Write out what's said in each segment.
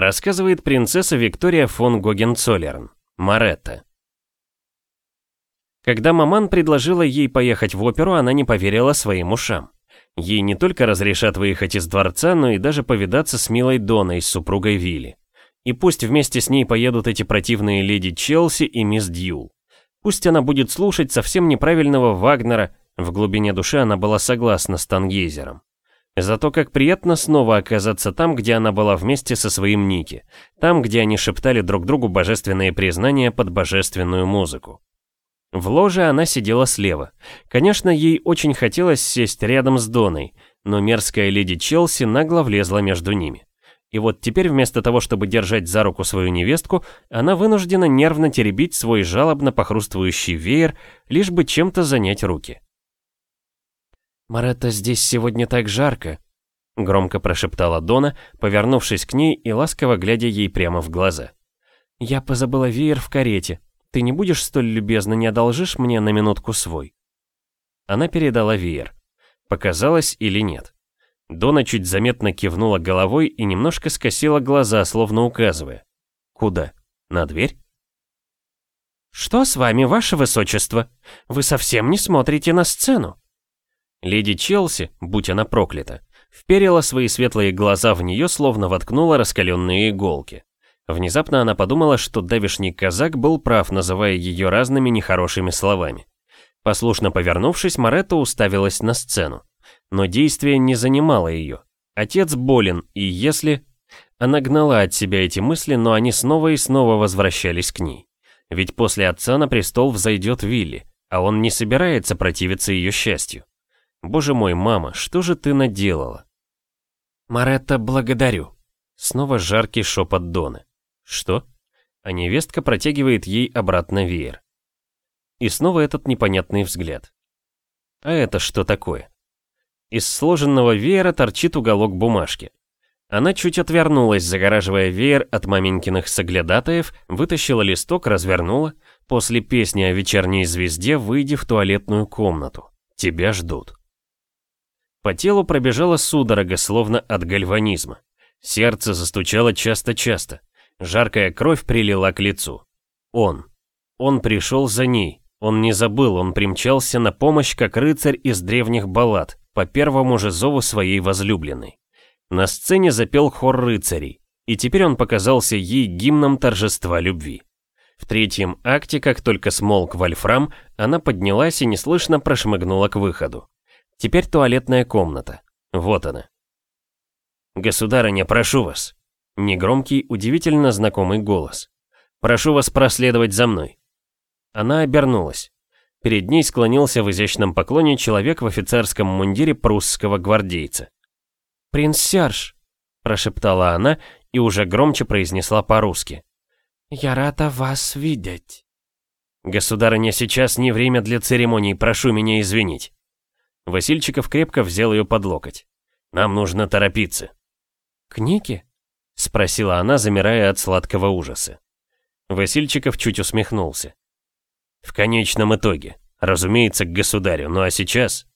Рассказывает принцесса Виктория фон Гогенцоллерн, Маретта. Когда маман предложила ей поехать в оперу, она не поверила своим ушам. Ей не только разрешат выехать из дворца, но и даже повидаться с милой Доной, супругой Вилли. И пусть вместе с ней поедут эти противные леди Челси и мисс Дьюл. Пусть она будет слушать совсем неправильного Вагнера, в глубине души она была согласна с Тангейзером. Зато как приятно снова оказаться там, где она была вместе со своим Ники, там, где они шептали друг другу божественные признания под божественную музыку. В ложе она сидела слева. Конечно, ей очень хотелось сесть рядом с Доной, но мерзкая леди Челси нагло влезла между ними. И вот теперь вместо того, чтобы держать за руку свою невестку, она вынуждена нервно теребить свой жалобно похрустывающий веер, лишь бы чем-то занять руки. «Маретта, здесь сегодня так жарко», — громко прошептала Дона, повернувшись к ней и ласково глядя ей прямо в глаза. «Я позабыла веер в карете. Ты не будешь столь любезно, не одолжишь мне на минутку свой?» Она передала веер. Показалось или нет. Дона чуть заметно кивнула головой и немножко скосила глаза, словно указывая. «Куда? На дверь?» «Что с вами, ваше высочество? Вы совсем не смотрите на сцену?» Леди Челси, будь она проклята, вперила свои светлые глаза в нее, словно воткнула раскаленные иголки. Внезапно она подумала, что давишний казак был прав, называя ее разными нехорошими словами. Послушно повернувшись, Моретта уставилась на сцену. Но действие не занимало ее. Отец болен, и если... Она гнала от себя эти мысли, но они снова и снова возвращались к ней. Ведь после отца на престол взойдет Вилли, а он не собирается противиться ее счастью. Боже мой, мама, что же ты наделала? Маретта, благодарю. Снова жаркий шепот Доны. Что? А невестка протягивает ей обратно веер. И снова этот непонятный взгляд. А это что такое? Из сложенного веера торчит уголок бумажки. Она чуть отвернулась, загораживая веер от маменькиных соглядатаев, вытащила листок, развернула. После песни о вечерней звезде выйди в туалетную комнату. Тебя ждут. По телу пробежала судорога, словно от гальванизма. Сердце застучало часто-часто. Жаркая кровь прилила к лицу. Он. Он пришел за ней. Он не забыл, он примчался на помощь, как рыцарь из древних баллад, по первому же зову своей возлюбленной. На сцене запел хор рыцарей, и теперь он показался ей гимном торжества любви. В третьем акте, как только смолк вольфрам, она поднялась и неслышно прошмыгнула к выходу. Теперь туалетная комната. Вот она. «Государыня, прошу вас». Негромкий, удивительно знакомый голос. «Прошу вас проследовать за мной». Она обернулась. Перед ней склонился в изящном поклоне человек в офицерском мундире прусского гвардейца. «Принц Серж», — прошептала она и уже громче произнесла по-русски. «Я рада вас видеть». «Государыня, сейчас не время для церемоний, прошу меня извинить». Васильчиков крепко взял ее под локоть. «Нам нужно торопиться». «К Нике?» — спросила она, замирая от сладкого ужаса. Васильчиков чуть усмехнулся. «В конечном итоге. Разумеется, к государю. Ну а сейчас...»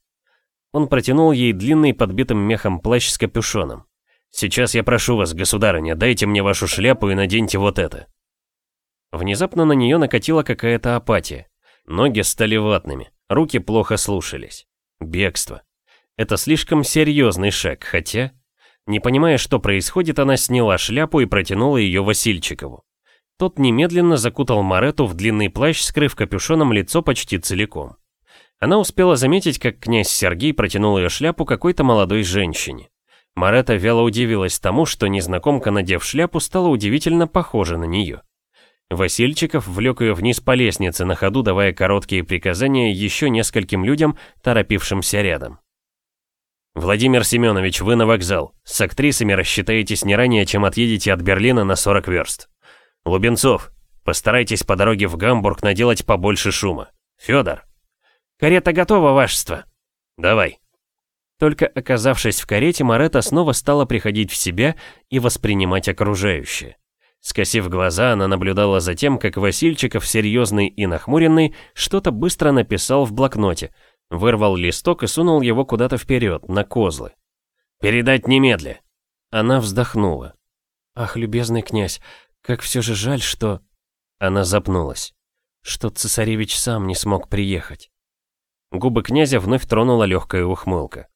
Он протянул ей длинный подбитым мехом плащ с капюшоном. «Сейчас я прошу вас, государыня, дайте мне вашу шляпу и наденьте вот это». Внезапно на нее накатила какая-то апатия. Ноги стали ватными, руки плохо слушались. Бегство. Это слишком серьезный шаг, хотя... Не понимая, что происходит, она сняла шляпу и протянула ее Васильчикову. Тот немедленно закутал Марету в длинный плащ, скрыв капюшоном лицо почти целиком. Она успела заметить, как князь Сергей протянул ее шляпу какой-то молодой женщине. Марета вяло удивилась тому, что незнакомка, надев шляпу, стала удивительно похожа на нее. Васильчиков влек ее вниз по лестнице, на ходу давая короткие приказания еще нескольким людям, торопившимся рядом. «Владимир Семенович, вы на вокзал. С актрисами рассчитаетесь не ранее, чем отъедете от Берлина на 40 верст. Лубенцов, постарайтесь по дороге в Гамбург наделать побольше шума. Федор. Карета готова, вашество. Давай». Только оказавшись в карете, Марета снова стала приходить в себя и воспринимать окружающее. Скосив глаза, она наблюдала за тем, как Васильчиков, серьезный и нахмуренный, что-то быстро написал в блокноте, вырвал листок и сунул его куда-то вперед, на козлы. «Передать немедля!» Она вздохнула. Ах, любезный князь, как все же жаль, что... Она запнулась. Что цесаревич сам не смог приехать. Губы князя вновь тронула легкая ухмылка.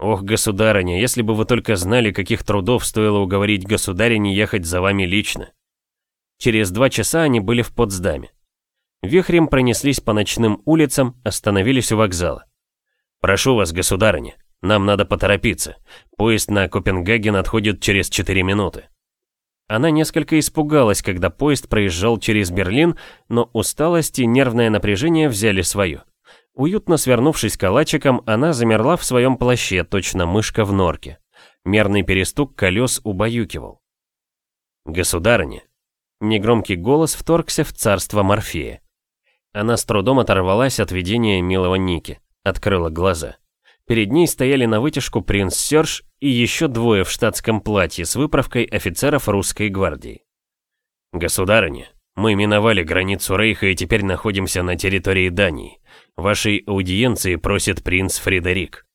«Ох, государыня, если бы вы только знали, каких трудов стоило уговорить государине ехать за вами лично». Через два часа они были в Потсдаме. Вихрем пронеслись по ночным улицам, остановились у вокзала. «Прошу вас, государыня, нам надо поторопиться. Поезд на Копенгаген отходит через 4 минуты». Она несколько испугалась, когда поезд проезжал через Берлин, но усталость и нервное напряжение взяли свое. Уютно свернувшись калачиком, она замерла в своем плаще, точно мышка в норке. Мерный перестук колес убаюкивал. «Государыня!» Негромкий голос вторгся в царство Морфея. Она с трудом оторвалась от видения милого Ники, открыла глаза. Перед ней стояли на вытяжку принц Серж и еще двое в штатском платье с выправкой офицеров русской гвардии. «Государыня, мы миновали границу Рейха и теперь находимся на территории Дании. Вашей аудиенции просит принц Фредерик.